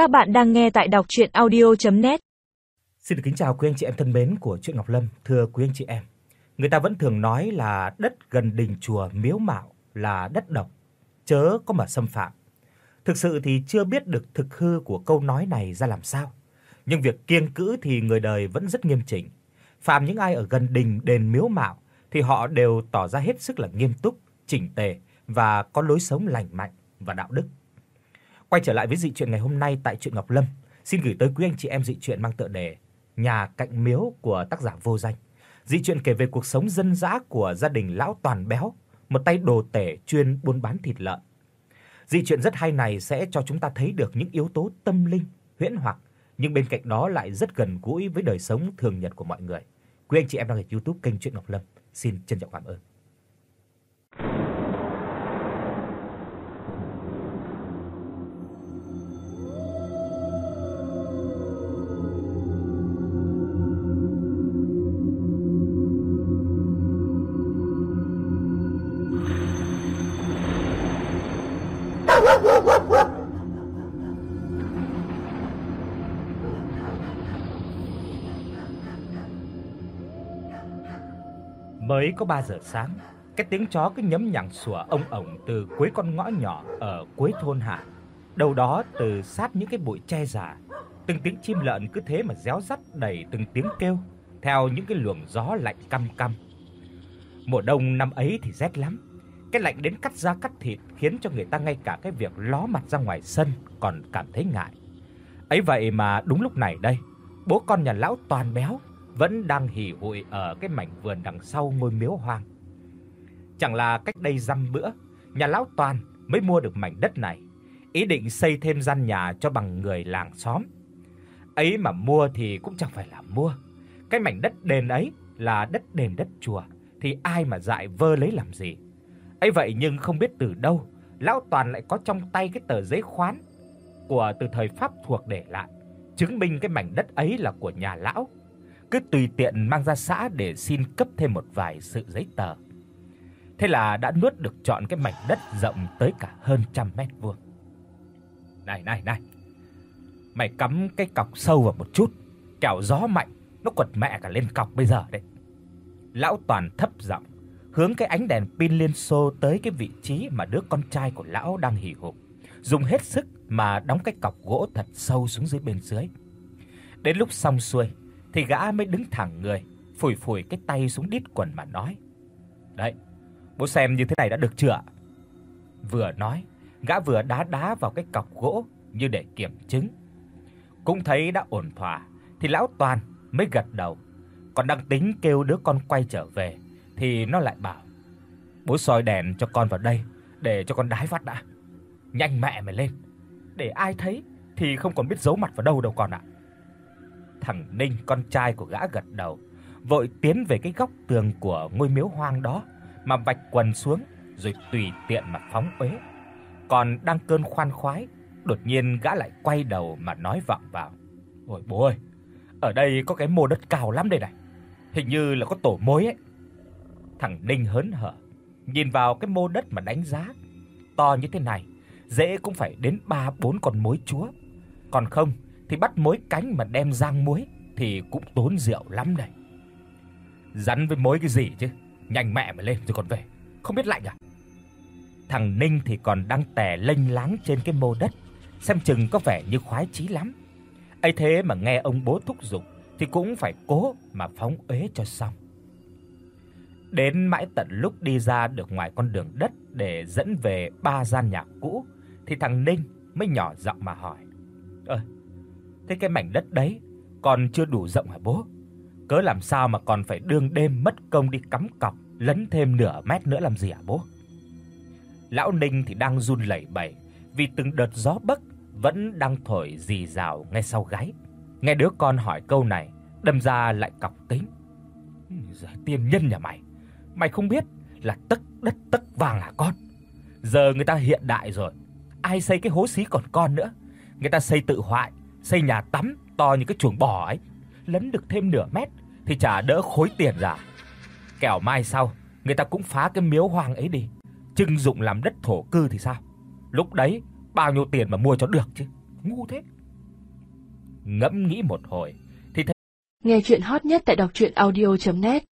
Các bạn đang nghe tại đọc audio net Xin được kính chào quý anh chị em thân mến của truyện Ngọc Lâm, thưa quý anh chị em. Người ta vẫn thường nói là đất gần đình chùa miếu mạo là đất độc, chớ có mà xâm phạm. Thực sự thì chưa biết được thực hư của câu nói này ra làm sao, nhưng việc kiêng cữ thì người đời vẫn rất nghiêm chỉnh. Phàm những ai ở gần đình đền miếu mạo thì họ đều tỏ ra hết sức là nghiêm túc, chỉnh tề và có lối sống lành mạnh và đạo đức. Quay trở lại với dị truyện ngày hôm nay tại truyện Ngọc Lâm, xin gửi tới quý anh chị em dị truyện mang tựa đề Nhà cạnh miếu của tác giả vô danh. Dị truyện kể về cuộc sống dân dã của gia đình lão Toàn Béo, một tay đồ tể chuyên buôn bán thịt lợn. Dị truyện rất hay này sẽ cho chúng ta thấy được những yếu tố tâm linh, huyễn hoặc, nhưng bên cạnh đó lại rất gần gũi với đời sống thường nhật của mọi người. Quý anh chị em đang ở YouTube kênh truyện Ngọc Lâm, xin trân trọng cảm ơn. Mới có 3 giờ sáng, cái tiếng chó cứ nhấm nhằng sủa ông ổng từ cuối con ngõ nhỏ ở cuối thôn hạ. Đầu đó từ sát những cái bụi tre già, từng tiếng chim lợn cứ thế mà réo rắt đầy từng tiếng kêu theo những cái luồng gió lạnh căm căm. Mùa đông năm ấy thì rét lắm. Cái lạnh đến cắt da cắt thịt khiến cho người ta ngay cả cái việc ló mặt ra ngoài sân còn cảm thấy ngại. Ấy vậy mà đúng lúc này đây, bố con nhà lão toàn béo vẫn đang hì hụi ở cái mảnh vườn đằng sau ngôi miếu hoang. Chẳng là cách đây dăm bữa, nhà lão Toàn mới mua được mảnh đất này, ý định xây thêm gian nhà cho bằng người làng xóm. Ấy mà mua thì cũng chẳng phải là mua. Cái mảnh đất đền ấy là đất đền đất chùa thì ai mà dại vơ lấy làm gì. Ấy vậy nhưng không biết từ đâu, lão Toàn lại có trong tay cái tờ giấy khoán của từ thời Pháp thuộc để lại, chứng minh cái mảnh đất ấy là của nhà lão cứ tùy tiện mang ra xã để xin cấp thêm một vài sự giấy tờ. Thế là đã nuốt được chọn cái mảnh đất rộng tới cả hơn trăm mét vuông. Này này này. Mày cắm cái cọc sâu vào một chút, kẻo gió mạnh nó quật mẹ cả lên cọc bây giờ đấy. Lão Toàn thấp giọng, hướng cái ánh đèn pin liên xô tới cái vị trí mà đứa con trai của lão đang hì hục, dùng hết sức mà đóng cái cọc gỗ thật sâu xuống dưới bên dưới. Đến lúc xong xuôi, thì gã mới đứng thẳng người, phủi phủi cái tay xuống đít quần mà nói: "Đấy, bố xem như thế này đã được chưa?" Vừa nói, gã vừa đá đá vào cái cọc gỗ như để kiểm chứng. Cũng thấy đã ổn thỏa thì lão Toàn mới gật đầu. Còn đang tính kêu đứa con quay trở về thì nó lại bảo: "Bố soi đèn cho con vào đây để cho con đái vắt đã. Nhanh mẹ mày lên, để ai thấy thì không còn biết giấu mặt vào đâu đâu con ạ." Thằng Ninh con trai của gã gật đầu, vội tiến về cái góc tường của ngôi miếu hoang đó mà vạch quần xuống rồi tùy tiện mà phóng uế. Còn đang cơn khoan khoái, đột nhiên gã lại quay đầu mà nói vọng vào. "Ôi bố ơi, ở đây có cái mô đất cao lắm đây này. Hình như là có tổ mối ấy." Thằng Ninh hớn hở, nhìn vào cái mô đất mà đánh giá. To như thế này, dễ cũng phải đến 3 4 con mối chúa. Còn không thì bắt mối cánh mà đem rang muối thì cũng tốn rượu lắm đây. Rắn với mối cái gì chứ? Nhanh mẹ mà lên rồi còn về. Không biết lạnh à? Thằng Ninh thì còn đang tè lênh láng trên cái mô đất, xem chừng có vẻ như khoái chí lắm. Ấy thế mà nghe ông bố thúc giục thì cũng phải cố mà phóng uế cho xong. Đến mãi tận lúc đi ra được ngoài con đường đất để dẫn về ba gian nhà cũ thì thằng Ninh mới nhỏ giọng mà hỏi: "Ơ, thế cái mảnh đất đấy còn chưa đủ rộng hả bố? Cớ làm sao mà còn phải đương đêm mất công đi cắm cọc lấn thêm nửa mét nữa làm gì hả bố? Lão Ninh thì đang run lẩy bẩy vì từng đợt gió bấc vẫn đang thổi rì rào ngay sau gáy. Nghe đứa con hỏi câu này, đâm ra lại cọc tính. Giờ tiên nhân nhà mày, mày không biết là tấc đất tấc vàng à con. Giờ người ta hiện đại rồi, ai xây cái hố xí còn con nữa. Người ta xây tự hoại, xây nhà tắm to như cái chuồng bò ấy, lấn được thêm nửa mét thì chả đỡ khối tiền ra. Kẻo mai sau, người ta cũng phá cái miếu hoang ấy đi, trưng dụng làm đất thổ cư thì sao? Lúc đấy bao nhiêu tiền mà mua cho được chứ. Ngu thế. ngẫm nghĩ một hồi thì thấy Nghe truyện hot nhất tại đọc audio net